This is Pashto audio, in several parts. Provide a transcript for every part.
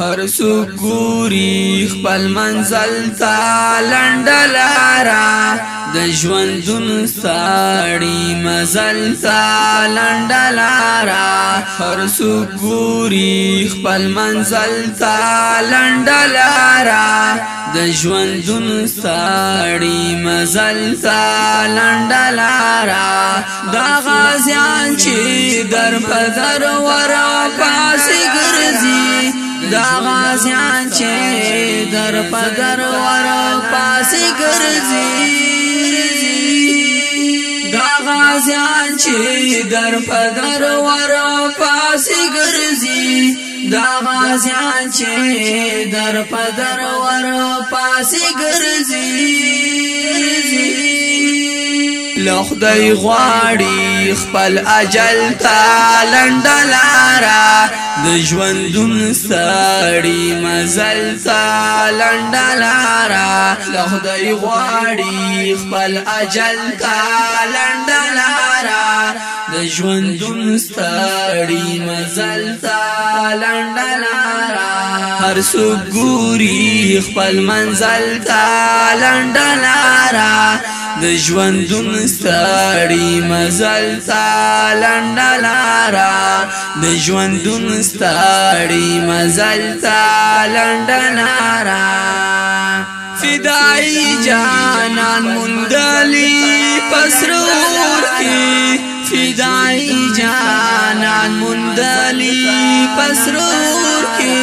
هر څوک ګوري خپل منزل ته لندلارا د ژوندون ساړي مزل ته لندلارا هر څوک ګوري خپل منزل ته لندلارا د ژوندون ساړي مزل ته لندلارا دا غازيان چې در په در ورا غازیان چې در پدر ور پاسې ګرځي دا غازیان چې در پدر ور پاسې ګرځي دا غازیان چې در پدر ور پاسې ګرځي نو خدای غواړي خپل اجل تا لندلارا د ژوندون ساړي مزل تا لندلارا نو خدای غواړي خپل اجل تا لندلارا د ژوندون ساړي مزل تا لندلارا هر سګوري خپل منزل تا لندلارا د ژوندون ستړي مزل تا لندلارا د ژوندون ستړي مزل تا لندلارا فدای جانان مندلی پسرور کی فدای جانان مندلی پسرور کی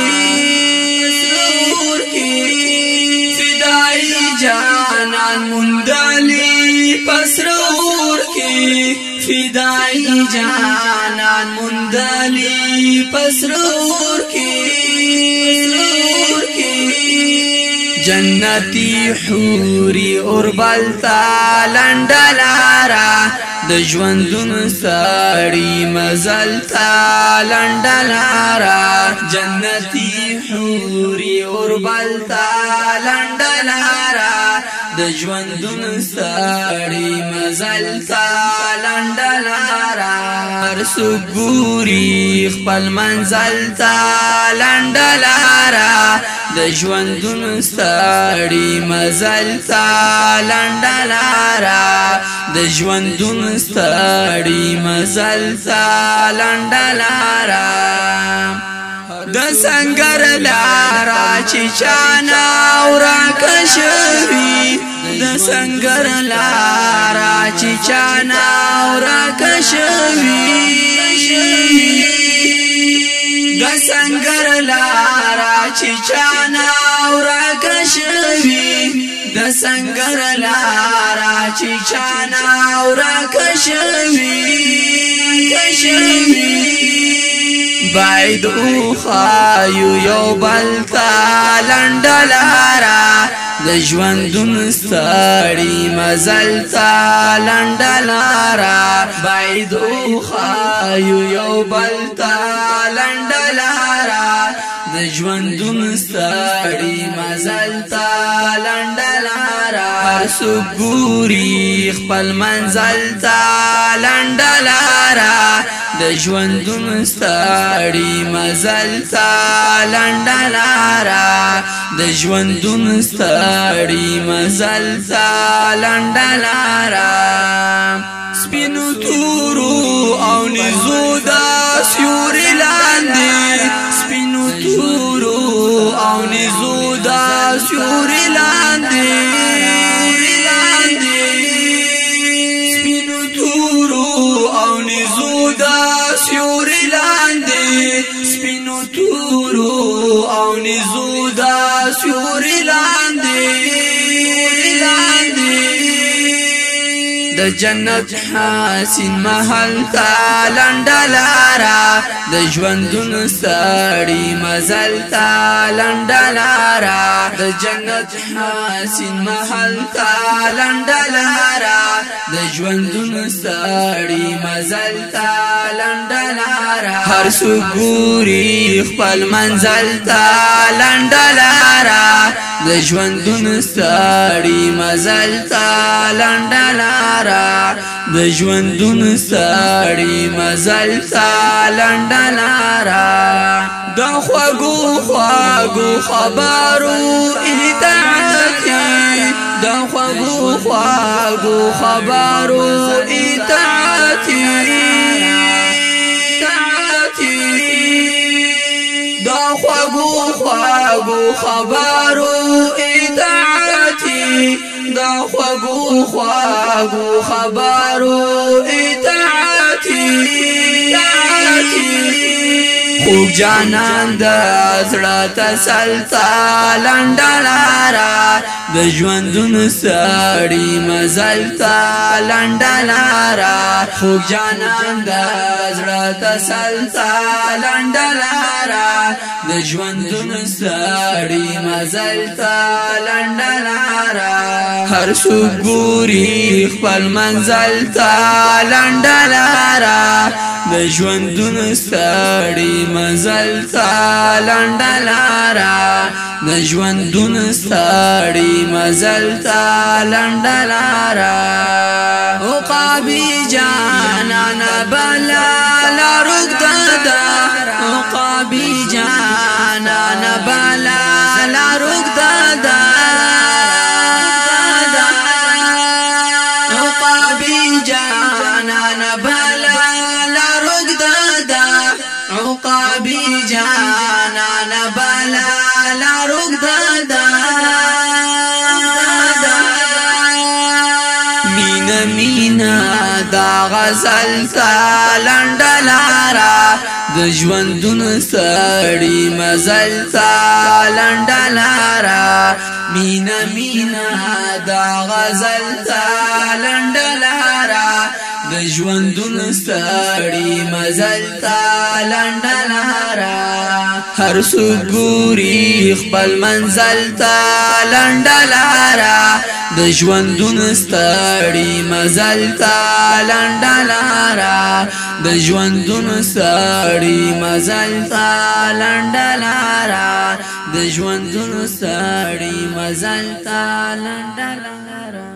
فدای جانان جانان مندالی پسرور کی فدائی جانان مندالی پسرور کی جنتی حوری اور بلتا لندلارا د ژوندون ساړی مزل تا لندلارا جنتی حوری اور بلتا لندلارا د ژوندون ساړي مزل تا لندلارا سګوري خپل منزل تا لندلارا د ژوندون ساړي مزل تا لندلارا د ژوندون ساړي مزل تا لندلارا د سنگر لارا چې چانا اورا کشوي د سنگر لارا چې چانا اورا کشوي د سنگر لارا چې چانا اورا کشوي د سنگر لارا چې چانا اورا کشوي کشوي باید او خایو یو بلتا لندلارا د ژوندون سړی مزل تا لندلارا باید او خایو یو بلتا لندلارا د ژوندون سړی مزل تا لندلارا هر سګوري خپل منزل تا لندلارا د ژوندون ستړي مزل تا لندلارا د ژوندون ستړي مزل تا لندلارا سپینو تورو او سیوري لاندې سپینو تورو او نزو دا سیوري لاندې د جنت حسین محل تا لندلارا د ژوندون سړی مزل تا لندلارا د جنت حسین محل تا لندلارا د ژوندون ساړي مزل تا لندلار هر سګوري خپل منزل تا لندلار د ژوندون ساړي مزل تا لندلار د ژوندون ساړي مزل تا لندلار د خوګو خوګو خبرو اطاعت د خوږو خوږو خبرو اطاعتي د خوږو خوږو خبرو اطاعتي د خوږو خوږو خبرو اطاعتي خوب جانان د زړه تسلطه لنډه د ژوندون ساړي مزل تا لندلارا خو جانان د زړه تسل تا لندلارا د ژوندون ساړي مزل تا لندلارا هر څو ګوري خپل منزل تا لندلارا د ژوندون ساړي مزل تا لندلارا د ژوندون ساړي مزل تا لندلارا او قابي جانا نبلا لارق ددا او قابي جانا نبلا عقابی جانان بلا لارک دادا مینا مینا دا غزل تا لندلارا د ژوندون سړی مزل تا لندلارا مینا مینا دا غزل تا لندلارا ژوندون ستړي مزل تا لندلارا هر سګوري خپل منزل تا لندلارا د ژوندون ستړي مزل تا لندلارا د ژوندون ستړي مزل تا لندلارا د ژوندون ستړي مزل تا لندلارا